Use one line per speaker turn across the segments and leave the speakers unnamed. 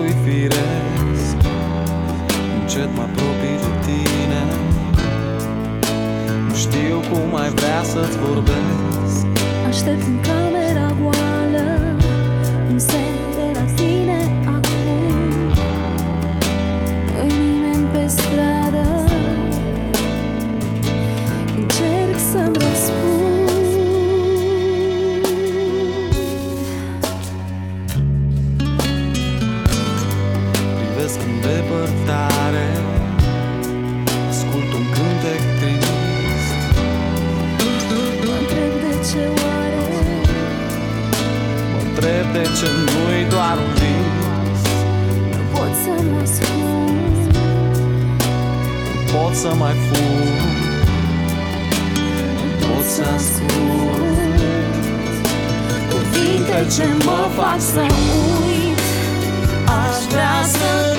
totul-i firesc Încet mă apropii de tine. Nu știu cum mai vrea să-ți vorbesc.
Aștept în
depărtare Ascult un cântec trist.
Mă întreb de ce oare?
Mă întreb de ce nu-i doar un vis.
Nu pot să mă ascund.
Pot să mai fug. Pot să ascult
Cuvinte ce mă fac să uit Aș vrea să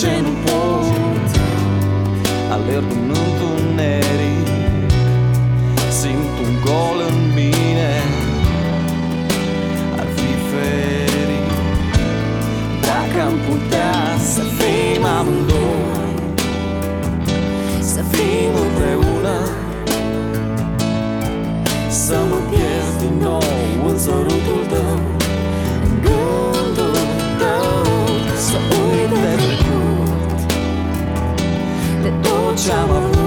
ce nu pot Alerg în întuneric Simt un gol în trouble.